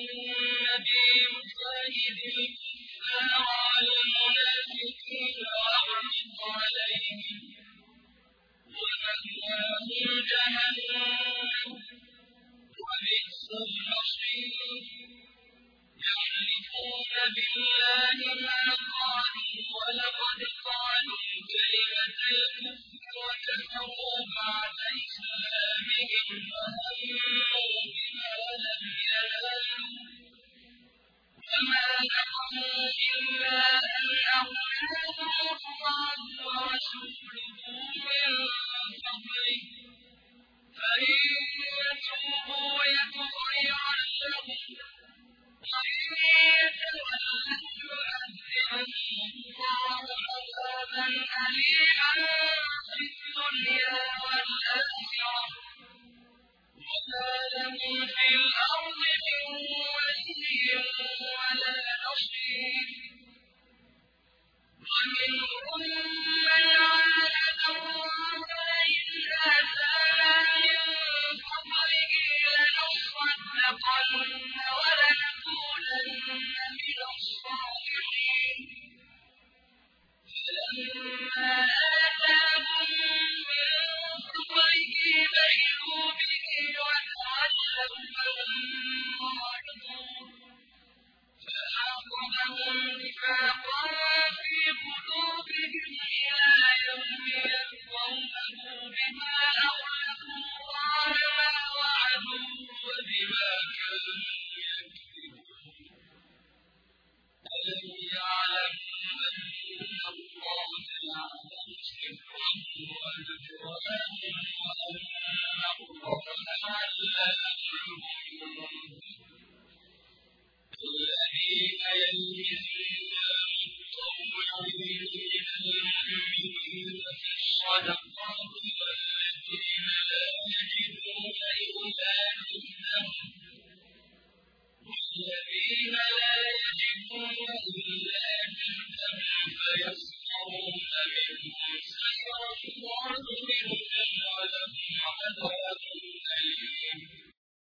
النبي يجاهد الكفار والمنافقين ويغلظ عليهم. ومأواهم جهنم وبئس المصير. يحلفون بالله ما قالوا ولقد قالوا وما نقموا إلا أن أغناهم الله من فضله فإن يتوبوا يك خيرا وإن يتولوا يعذبهم الله عذابا أليما في الدنيا والآخرة وما لهم في الأرض ومنهم من عاهد الله لئن آتانا من فضله ولنكونن من الصالحين. فلما آتاهم من فضله بخلوا به وتولوا الذين لا يجدون إلا جهدهم